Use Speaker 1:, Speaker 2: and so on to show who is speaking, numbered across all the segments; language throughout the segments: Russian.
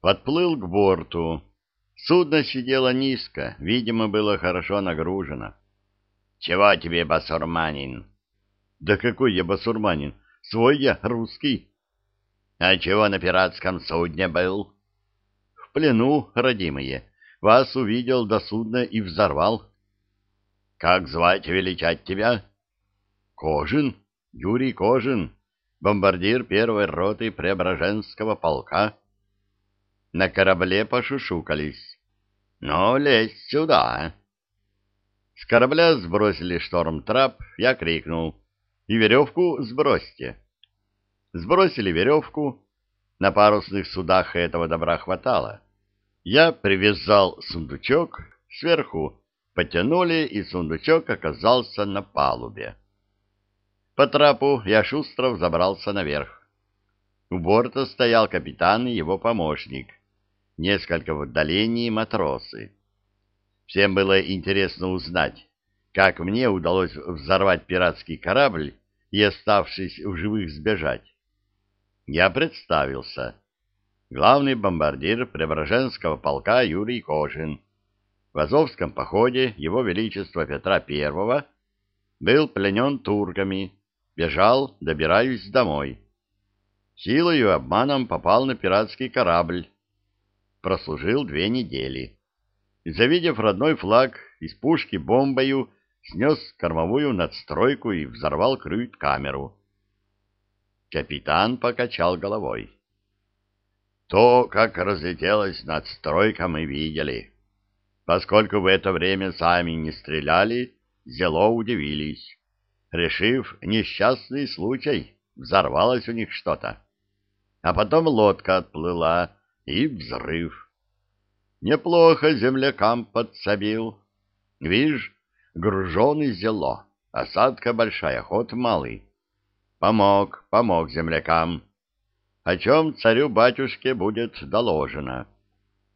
Speaker 1: Подплыл к борту. Судно сидело низко, видимо, было хорошо нагружено. — Чего тебе, басурманин? — Да какой я басурманин? Свой я, русский. — А чего на пиратском судне был? — В плену, родимые. Вас увидел до судна и взорвал. — Как звать величать тебя? — Кожин, Юрий Кожин, бомбардир первой роты Преображенского полка. На корабле пошушукались. «Ну, лезь сюда!» С корабля сбросили шторм-трап, я крикнул. «И веревку сбросьте!» Сбросили веревку. На парусных судах этого добра хватало. Я привязал сундучок, сверху потянули, и сундучок оказался на палубе. По трапу я шустро взобрался наверх. У борта стоял капитан и его помощник несколько в отдалении матросы. Всем было интересно узнать, как мне удалось взорвать пиратский корабль и, оставшись в живых, сбежать. Я представился. Главный бомбардир Преображенского полка Юрий Кожин. В Азовском походе Его Величество Петра I был пленен турками, бежал, добираюсь домой. Силою и обманом попал на пиратский корабль, прослужил две недели. Завидев родной флаг, из пушки бомбою снес кормовую надстройку и взорвал крюит-камеру. Капитан покачал головой. То, как разлетелась надстройка, мы видели. Поскольку в это время сами не стреляли, зело удивились. Решив несчастный случай, взорвалось у них что-то. А потом лодка отплыла, и взрыв. Неплохо землякам подсобил. Вишь, груженый зело, осадка большая, ход малый. Помог, помог землякам. О чем царю-батюшке будет доложено.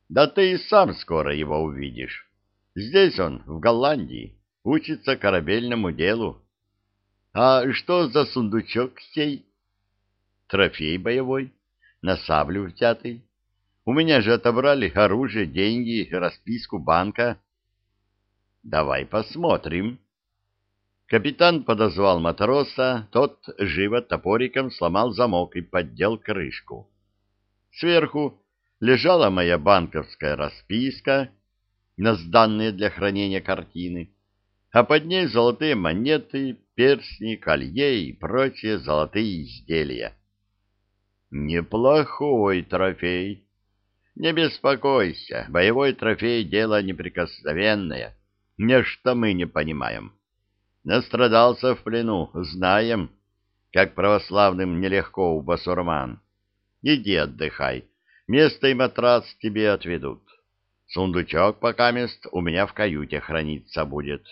Speaker 1: Да ты и сам скоро его увидишь. Здесь он, в Голландии, учится корабельному делу. А что за сундучок сей? Трофей боевой, на саблю взятый. У меня же отобрали оружие, деньги, расписку банка. Давай посмотрим. Капитан подозвал матроса, тот живо топориком сломал замок и поддел крышку. Сверху лежала моя банковская расписка на сданные для хранения картины, а под ней золотые монеты, перстни, колье и прочие золотые изделия. Неплохой трофей. Не беспокойся, боевой трофей — дело неприкосновенное. Нечто мы не понимаем. Настрадался в плену, знаем, как православным нелегко у басурман. Иди отдыхай, место и матрас тебе отведут. Сундучок пока мест у меня в каюте храниться будет.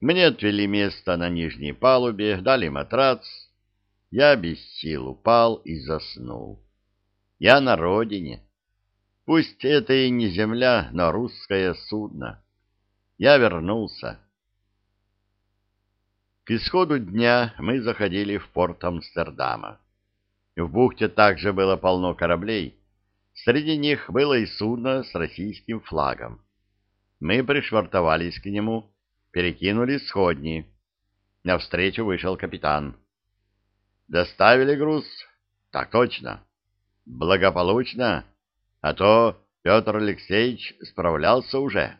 Speaker 1: Мне отвели место на нижней палубе, дали матрац. Я без сил упал и заснул. Я на родине. Пусть это и не земля, но русское судно. Я вернулся. К исходу дня мы заходили в порт Амстердама. В бухте также было полно кораблей. Среди них было и судно с российским флагом. Мы пришвартовались к нему, перекинули сходни. Навстречу вышел капитан. «Доставили груз?» «Так точно». Благополучно, а то Петр Алексеевич справлялся уже.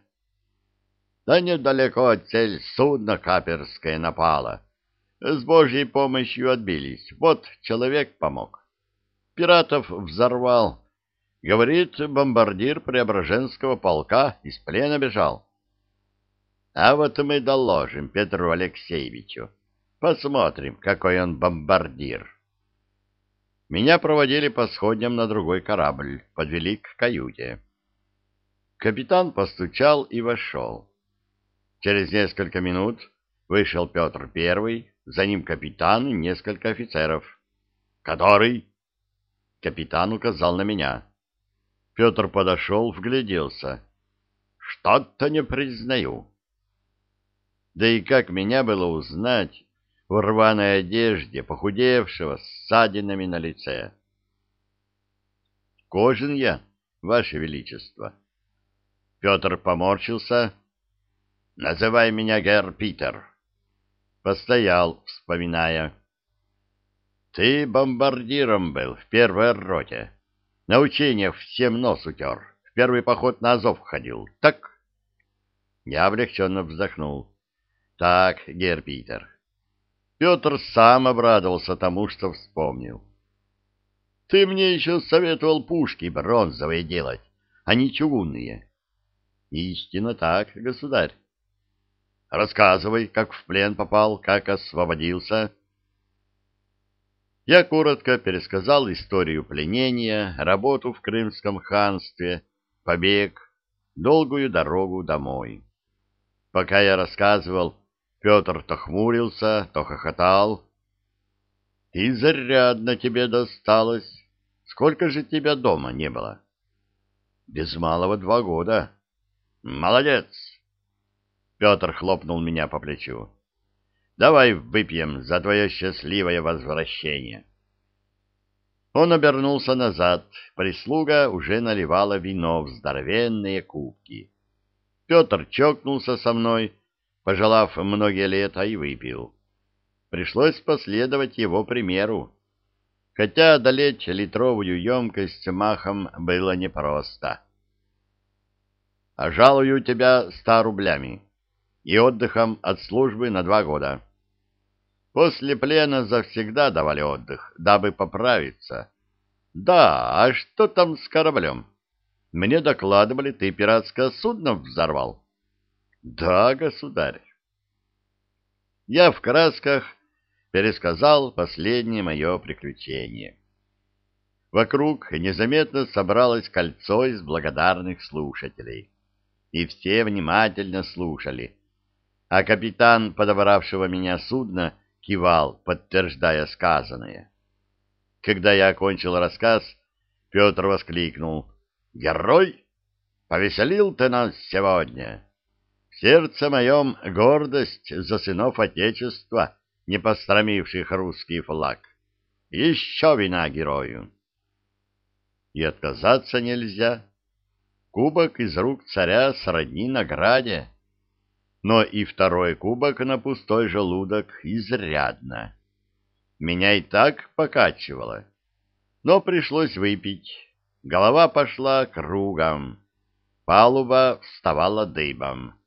Speaker 1: Да недалеко от цель судно каперское напало. С Божьей помощью отбились. Вот человек помог. Пиратов взорвал. Говорит, бомбардир Преображенского полка из плена бежал. А вот мы доложим Петру Алексеевичу. Посмотрим, какой он бомбардир. Меня проводили по сходням на другой корабль, подвели к каюте. Капитан постучал и вошел. Через несколько минут вышел Петр Первый, за ним капитан и несколько офицеров. «Который?» Капитан указал на меня. Петр подошел, вгляделся. «Что-то не признаю». Да и как меня было узнать, в рваной одежде, похудевшего, с ссадинами на лице. кожен я, ваше величество. Петр поморщился. Называй меня гер Питер. Постоял, вспоминая. Ты бомбардиром был в первой роте. На учениях всем нос утер. В первый поход на Азов ходил. Так? Я облегченно вздохнул. Так, гер Питер. Петр сам обрадовался тому, что вспомнил. Ты мне еще советовал пушки бронзовые делать, а не чугунные. Истинно так, государь. Рассказывай, как в плен попал, как освободился. Я коротко пересказал историю пленения, работу в Крымском ханстве, побег, долгую дорогу домой. Пока я рассказывал, Петр то хмурился, то хохотал. — Изрядно тебе досталось. Сколько же тебя дома не было? — Без малого два года. — Молодец! Петр хлопнул меня по плечу. Давай выпьем за твое счастливое возвращение. Он обернулся назад. Прислуга уже наливала вино в здоровенные кубки. Петр чокнулся со мной, пожелав многие лета, и выпил. Пришлось последовать его примеру. Хотя одолеть литровую емкость махом было непросто. — А жалую тебя ста рублями и отдыхом от службы на два года. После плена завсегда давали отдых, дабы поправиться. Да, а что там с кораблем? Мне докладывали, ты пиратское судно взорвал. Да, государь. Я в красках пересказал последнее мое приключение. Вокруг незаметно собралось кольцо из благодарных слушателей. И все внимательно слушали, а капитан подобравшего меня судна кивал, подтверждая сказанное. Когда я окончил рассказ, Петр воскликнул. «Герой! Повеселил ты нас сегодня! Сердце моем гордость за сынов Отечества, не пострамивших русский флаг. Еще вина герою!» И отказаться нельзя. Кубок из рук царя сродни награде но и второй кубок на пустой желудок изрядно. Меня и так покачивало, но пришлось выпить. Голова пошла кругом, палуба вставала дыбом.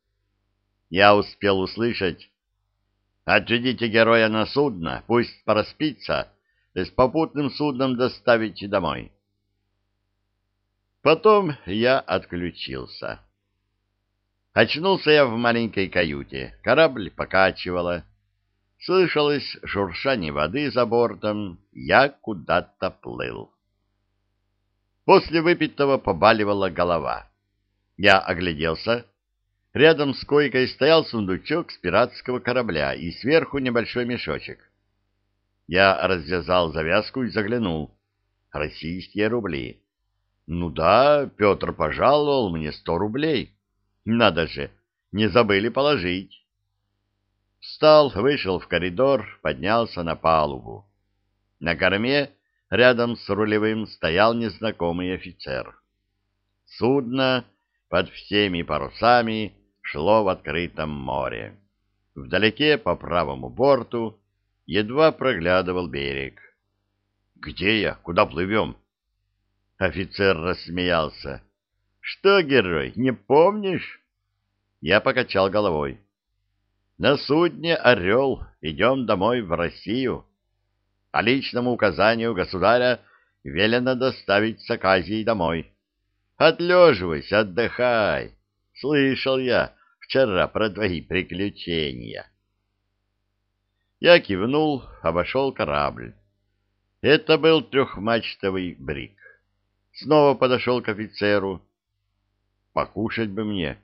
Speaker 1: Я успел услышать «Отведите героя на судно, пусть проспится, с попутным судном доставить домой». Потом я отключился. Очнулся я в маленькой каюте. Корабль покачивало. Слышалось шуршание воды за бортом. Я куда-то плыл. После выпитого побаливала голова. Я огляделся. Рядом с койкой стоял сундучок с пиратского корабля и сверху небольшой мешочек. Я развязал завязку и заглянул. Российские рубли. Ну да, Петр пожаловал мне сто рублей. Надо же, не забыли положить. Встал, вышел в коридор, поднялся на палубу. На корме рядом с рулевым стоял незнакомый офицер. Судно под всеми парусами шло в открытом море. Вдалеке по правому борту едва проглядывал берег. «Где я? Куда плывем?» Офицер рассмеялся. Что, герой, не помнишь? Я покачал головой. На судне «Орел» идем домой в Россию. По личному указанию государя велено доставить с Аказии домой. Отлеживайся, отдыхай. Слышал я вчера про твои приключения. Я кивнул, обошел корабль. Это был трехмачтовый брик. Снова подошел к офицеру Покушать бы мне.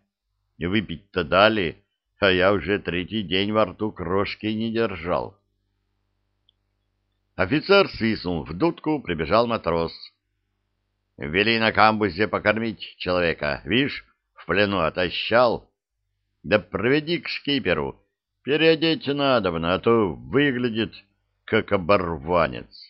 Speaker 1: И выпить-то дали, а я уже третий день во рту крошки не держал. Офицер свистнул в дудку, прибежал матрос. Вели на камбузе покормить человека. Видишь, в плену отощал. Да проведи к шкиперу. Переодеть надобно, а то выглядит как оборванец.